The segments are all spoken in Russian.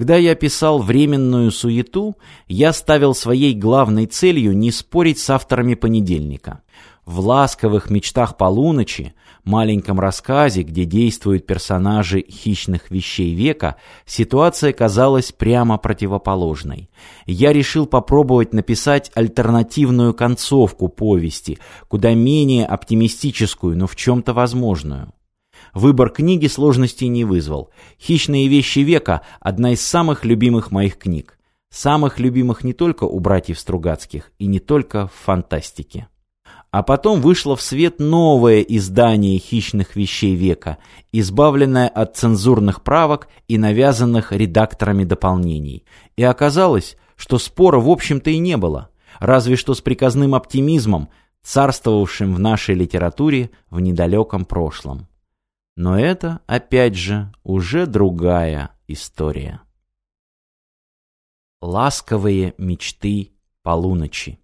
Когда я писал «Временную суету», я ставил своей главной целью не спорить с авторами «Понедельника». В «Ласковых мечтах полуночи», маленьком рассказе, где действуют персонажи хищных вещей века, ситуация казалась прямо противоположной. Я решил попробовать написать альтернативную концовку повести, куда менее оптимистическую, но в чем-то возможную. Выбор книги сложностей не вызвал. «Хищные вещи века» — одна из самых любимых моих книг. Самых любимых не только у братьев Стругацких и не только в фантастике. А потом вышло в свет новое издание «Хищных вещей века», избавленное от цензурных правок и навязанных редакторами дополнений. И оказалось, что спора в общем-то и не было, разве что с приказным оптимизмом, царствовавшим в нашей литературе в недалеком прошлом. Но это, опять же, уже другая история. Ласковые мечты полуночи.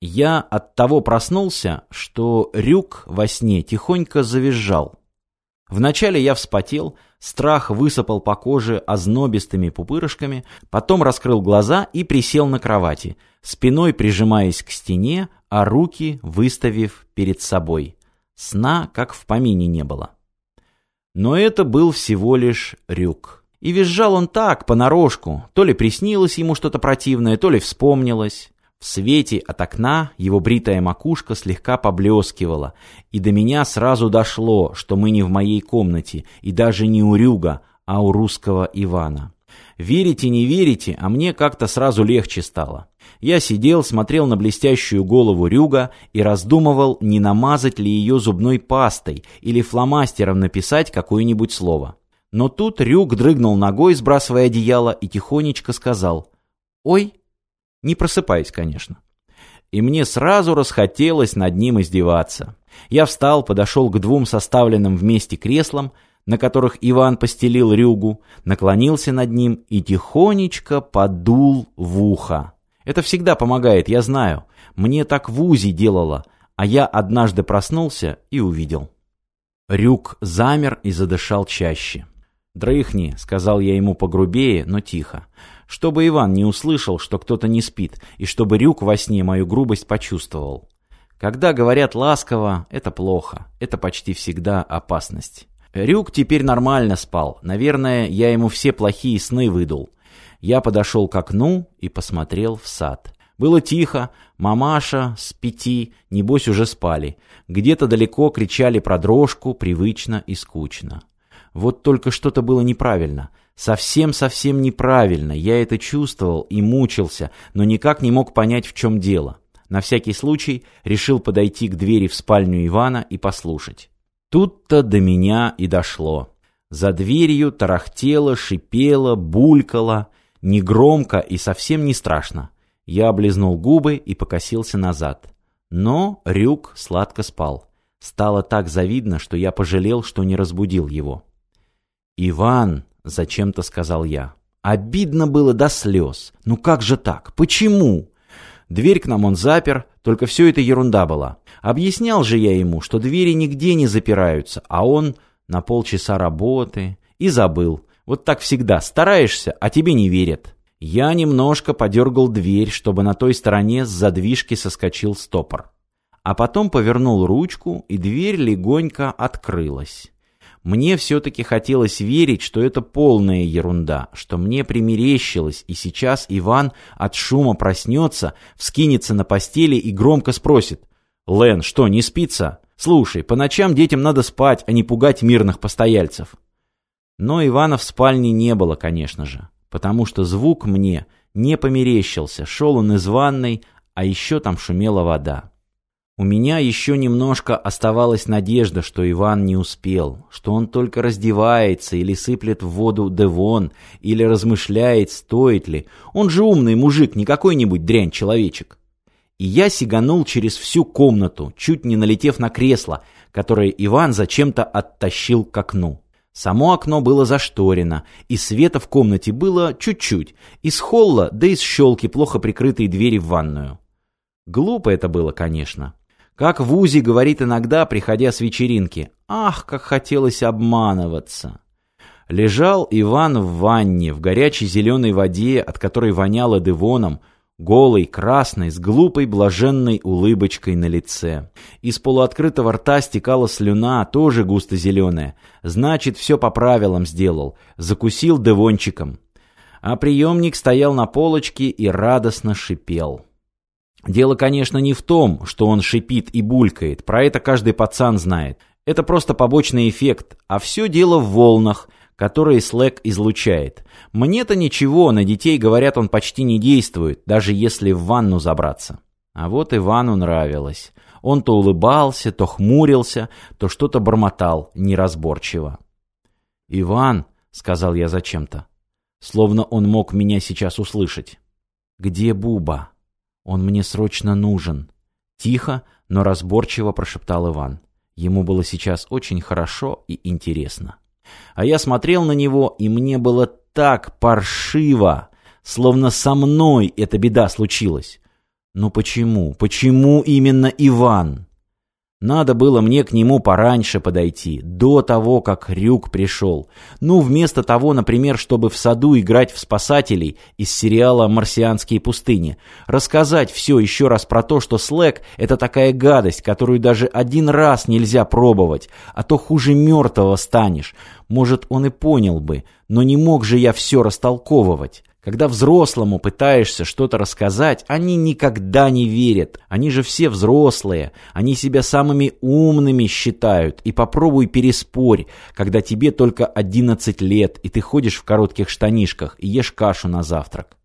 Я от того проснулся, что Рюк во сне тихонько завизжал. Вначале я вспотел, страх высыпал по коже ознобистыми пупырышками, потом раскрыл глаза и присел на кровати, спиной прижимаясь к стене, а руки выставив перед собой. Сна, как в помине, не было. Но это был всего лишь рюк. И визжал он так, понарошку. То ли приснилось ему что-то противное, то ли вспомнилось. В свете от окна его бритая макушка слегка поблескивала, и до меня сразу дошло, что мы не в моей комнате, и даже не у Рюга, а у русского Ивана. Верите, не верите, а мне как-то сразу легче стало. Я сидел, смотрел на блестящую голову Рюга и раздумывал, не намазать ли ее зубной пастой или фломастером написать какое-нибудь слово. Но тут Рюг дрыгнул ногой, сбрасывая одеяло, и тихонечко сказал «Ой!» Не просыпаясь, конечно. И мне сразу расхотелось над ним издеваться. Я встал, подошел к двум составленным вместе креслам, на которых Иван постелил Рюгу, наклонился над ним и тихонечко подул в ухо. Это всегда помогает, я знаю. Мне так в УЗИ делало, а я однажды проснулся и увидел. Рюк замер и задышал чаще. «Дрыхни», — сказал я ему погрубее, но тихо. Чтобы Иван не услышал, что кто-то не спит, и чтобы Рюк во сне мою грубость почувствовал. Когда говорят ласково, это плохо, это почти всегда опасность. Рюк теперь нормально спал, наверное, я ему все плохие сны выдул. Я подошел к окну и посмотрел в сад. Было тихо, мамаша с пяти, небось, уже спали. Где-то далеко кричали про дрожку, привычно и скучно. Вот только что-то было неправильно. Совсем-совсем неправильно. Я это чувствовал и мучился, но никак не мог понять, в чем дело. На всякий случай решил подойти к двери в спальню Ивана и послушать. Тут-то до меня и дошло. За дверью тарахтело, шипело, булькало. Негромко и совсем не страшно. Я облизнул губы и покосился назад. Но Рюк сладко спал. Стало так завидно, что я пожалел, что не разбудил его. «Иван!» — зачем-то сказал я. Обидно было до слез. Ну как же так? Почему? Дверь к нам он запер, только все это ерунда была. Объяснял же я ему, что двери нигде не запираются, а он на полчаса работы и забыл. Вот так всегда. Стараешься, а тебе не верят. Я немножко подергал дверь, чтобы на той стороне с задвижки соскочил стопор. А потом повернул ручку, и дверь легонько открылась. Мне все-таки хотелось верить, что это полная ерунда, что мне примерещилось, и сейчас Иван от шума проснется, вскинется на постели и громко спросит. «Лен, что, не спится? Слушай, по ночам детям надо спать, а не пугать мирных постояльцев». Но Ивана в спальне не было, конечно же, потому что звук мне не померещился, шел он из ванной, а еще там шумела вода. У меня еще немножко оставалась надежда, что Иван не успел, что он только раздевается или сыплет в воду девон, или размышляет, стоит ли. Он же умный мужик, не какой-нибудь дрянь-человечек. И я сиганул через всю комнату, чуть не налетев на кресло, которое Иван зачем-то оттащил к окну. Само окно было зашторено, и света в комнате было чуть-чуть, из холла, да из щелки плохо прикрытой двери в ванную. Глупо это было, конечно. Как Вузи говорит иногда, приходя с вечеринки, «Ах, как хотелось обманываться!» Лежал Иван в ванне, в горячей зеленой воде, от которой воняло дывоном, голый, красный, с глупой блаженной улыбочкой на лице. Из полуоткрытого рта стекала слюна, тоже густо зеленая. Значит, все по правилам сделал. Закусил девончиком. А приемник стоял на полочке и радостно шипел. Дело, конечно, не в том, что он шипит и булькает, про это каждый пацан знает. Это просто побочный эффект, а все дело в волнах, которые Slack излучает. Мне-то ничего, на детей, говорят, он почти не действует, даже если в ванну забраться. А вот Ивану нравилось. Он то улыбался, то хмурился, то что-то бормотал неразборчиво. «Иван», — сказал я зачем-то, словно он мог меня сейчас услышать. «Где Буба?» «Он мне срочно нужен». Тихо, но разборчиво прошептал Иван. Ему было сейчас очень хорошо и интересно. А я смотрел на него, и мне было так паршиво, словно со мной эта беда случилась. Но почему? Почему именно Иван? Надо было мне к нему пораньше подойти, до того, как Рюк пришел. Ну, вместо того, например, чтобы в саду играть в спасателей из сериала «Марсианские пустыни». Рассказать все еще раз про то, что слэк — это такая гадость, которую даже один раз нельзя пробовать, а то хуже мертвого станешь. Может, он и понял бы, но не мог же я все растолковывать. Когда взрослому пытаешься что-то рассказать, они никогда не верят. Они же все взрослые. Они себя самыми умными считают. И попробуй переспорь, когда тебе только 11 лет, и ты ходишь в коротких штанишках и ешь кашу на завтрак.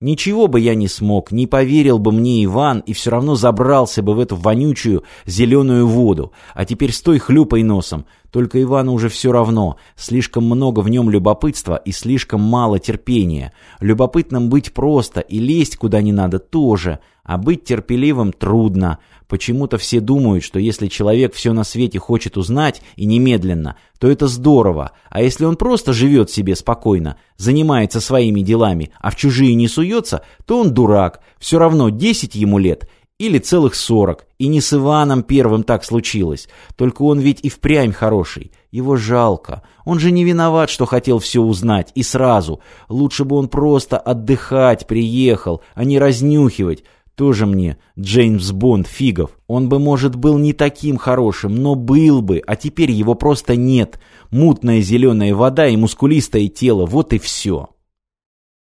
Ничего бы я не смог, не поверил бы мне Иван и все равно забрался бы в эту вонючую зеленую воду. А теперь стой хлюпай носом. Только Ивану уже все равно. Слишком много в нем любопытства и слишком мало терпения. Любопытным быть просто и лезть куда не надо тоже. А быть терпеливым трудно. Почему-то все думают, что если человек все на свете хочет узнать и немедленно, то это здорово, а если он просто живет себе спокойно, занимается своими делами, а в чужие не суется, то он дурак, все равно 10 ему лет или целых 40, и не с Иваном первым так случилось, только он ведь и впрямь хороший, его жалко, он же не виноват, что хотел все узнать, и сразу, лучше бы он просто отдыхать приехал, а не разнюхивать, тоже мне Джеймс Бонд фигов. Он бы, может, был не таким хорошим, но был бы, а теперь его просто нет. Мутная зеленая вода и мускулистое тело, вот и все.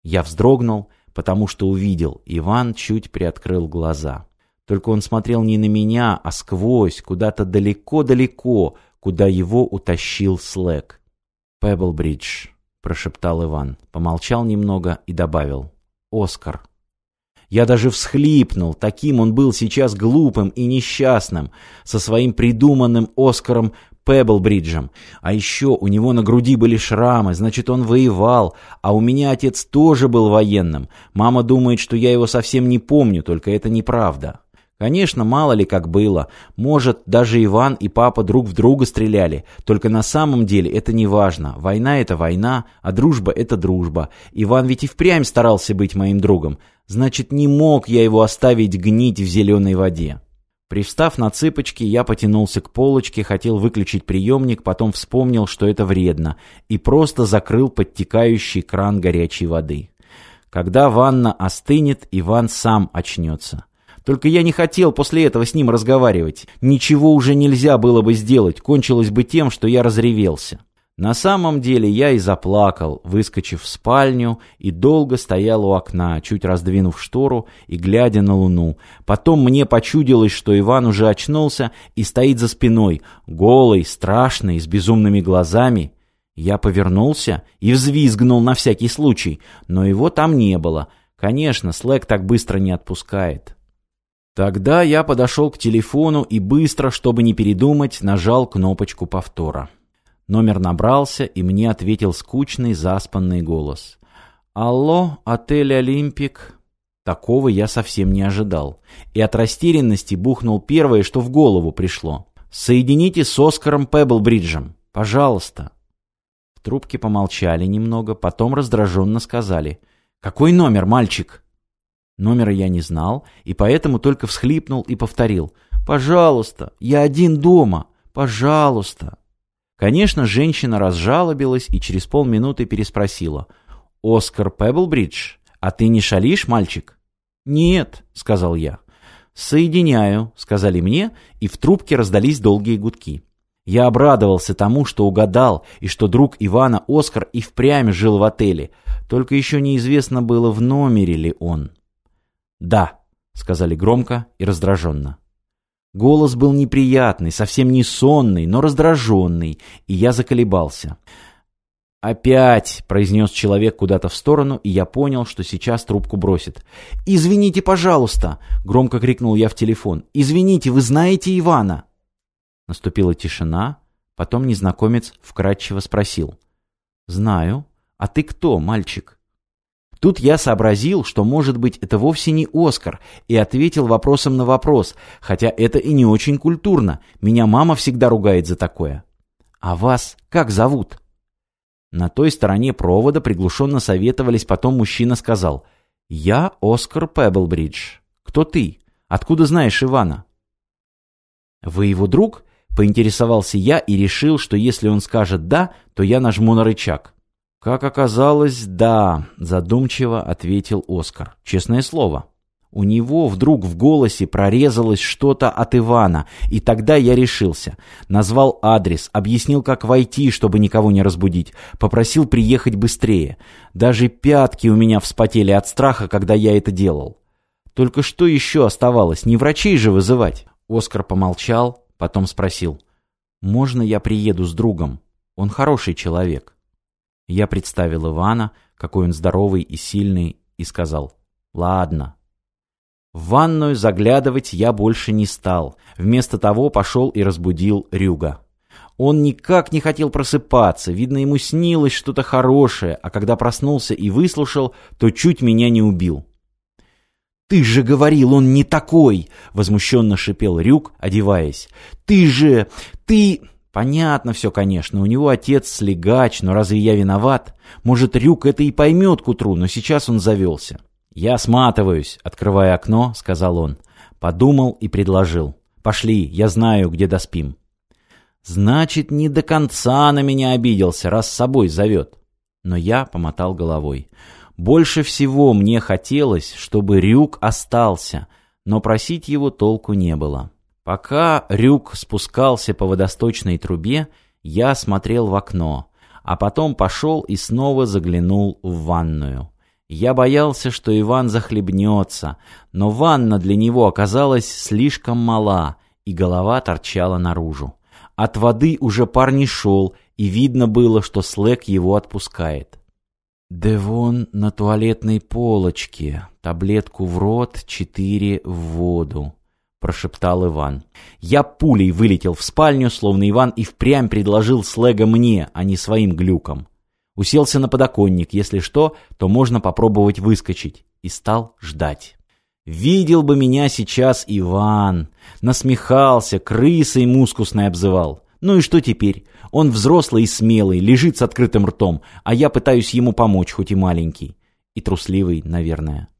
Я вздрогнул, потому что увидел. Иван чуть приоткрыл глаза. Только он смотрел не на меня, а сквозь, куда-то далеко-далеко, куда его утащил Слэк. «Пеблбридж», — прошептал Иван, помолчал немного и добавил. «Оскар». Я даже всхлипнул, таким он был сейчас глупым и несчастным, со своим придуманным Оскаром Пеблбриджем. А еще у него на груди были шрамы, значит, он воевал, а у меня отец тоже был военным. Мама думает, что я его совсем не помню, только это неправда. Конечно, мало ли как было. Может, даже Иван и папа друг в друга стреляли. Только на самом деле это не важно. Война — это война, а дружба — это дружба. Иван ведь и впрямь старался быть моим другом. Значит, не мог я его оставить гнить в зеленой воде. Привстав на цыпочки, я потянулся к полочке, хотел выключить приемник, потом вспомнил, что это вредно, и просто закрыл подтекающий кран горячей воды. Когда ванна остынет, Иван сам очнется. Только я не хотел после этого с ним разговаривать. Ничего уже нельзя было бы сделать, кончилось бы тем, что я разревелся. На самом деле я и заплакал, выскочив в спальню, и долго стоял у окна, чуть раздвинув штору и глядя на луну. Потом мне почудилось, что Иван уже очнулся и стоит за спиной, голый, страшный, с безумными глазами. Я повернулся и взвизгнул на всякий случай, но его там не было. Конечно, Слэк так быстро не отпускает. Тогда я подошел к телефону и быстро, чтобы не передумать, нажал кнопочку повтора. Номер набрался, и мне ответил скучный, заспанный голос. «Алло, отель «Олимпик». Такого я совсем не ожидал. И от растерянности бухнул первое, что в голову пришло. «Соедините с Оскаром Пеблбриджем. Пожалуйста». В трубке помолчали немного, потом раздраженно сказали. «Какой номер, мальчик?» Номера я не знал, и поэтому только всхлипнул и повторил. «Пожалуйста, я один дома. Пожалуйста». Конечно, женщина разжалобилась и через полминуты переспросила. «Оскар Пеблбридж, а ты не шалишь, мальчик?» «Нет», — сказал я. «Соединяю», — сказали мне, и в трубке раздались долгие гудки. Я обрадовался тому, что угадал, и что друг Ивана Оскар и впрямь жил в отеле, только еще неизвестно было, в номере ли он. «Да», — сказали громко и раздраженно. Голос был неприятный, совсем не сонный, но раздраженный, и я заколебался. «Опять!» — произнес человек куда-то в сторону, и я понял, что сейчас трубку бросит. «Извините, пожалуйста!» — громко крикнул я в телефон. «Извините, вы знаете Ивана?» Наступила тишина, потом незнакомец вкратчиво спросил. «Знаю. А ты кто, мальчик?» Тут я сообразил, что, может быть, это вовсе не Оскар, и ответил вопросом на вопрос, хотя это и не очень культурно. Меня мама всегда ругает за такое. «А вас как зовут?» На той стороне провода приглушенно советовались, потом мужчина сказал «Я Оскар Пеблбридж. Кто ты? Откуда знаешь Ивана?» «Вы его друг?» — поинтересовался я и решил, что если он скажет «да», то я нажму на рычаг. «Как оказалось, да», — задумчиво ответил Оскар. «Честное слово». У него вдруг в голосе прорезалось что-то от Ивана, и тогда я решился. Назвал адрес, объяснил, как войти, чтобы никого не разбудить, попросил приехать быстрее. Даже пятки у меня вспотели от страха, когда я это делал. Только что еще оставалось, не врачей же вызывать? Оскар помолчал, потом спросил. «Можно я приеду с другом? Он хороший человек». Я представил Ивана, какой он здоровый и сильный, и сказал «Ладно». В ванную заглядывать я больше не стал. Вместо того пошел и разбудил Рюга. Он никак не хотел просыпаться, видно, ему снилось что-то хорошее, а когда проснулся и выслушал, то чуть меня не убил. «Ты же говорил, он не такой!» — возмущенно шипел Рюк, одеваясь. «Ты же... ты...» Понятно все, конечно, у него отец слегач, но разве я виноват? Может, Рюк это и поймет к утру, но сейчас он завелся. «Я сматываюсь», — открывая окно, — сказал он. Подумал и предложил. «Пошли, я знаю, где доспим». «Значит, не до конца на меня обиделся, раз с собой зовет». Но я помотал головой. Больше всего мне хотелось, чтобы Рюк остался, но просить его толку не было. Пока Рюк спускался по водосточной трубе, я смотрел в окно, а потом пошел и снова заглянул в ванную. Я боялся, что Иван захлебнется, но ванна для него оказалась слишком мала, и голова торчала наружу. От воды уже пар не шел, и видно было, что Слэк его отпускает. Девон на туалетной полочке, таблетку в рот, четыре в воду прошептал Иван. Я пулей вылетел в спальню, словно Иван и впрямь предложил слэга мне, а не своим глюкам. Уселся на подоконник, если что, то можно попробовать выскочить, и стал ждать. Видел бы меня сейчас Иван, насмехался, крысой мускусной обзывал. Ну и что теперь? Он взрослый и смелый, лежит с открытым ртом, а я пытаюсь ему помочь, хоть и маленький. И трусливый, наверное.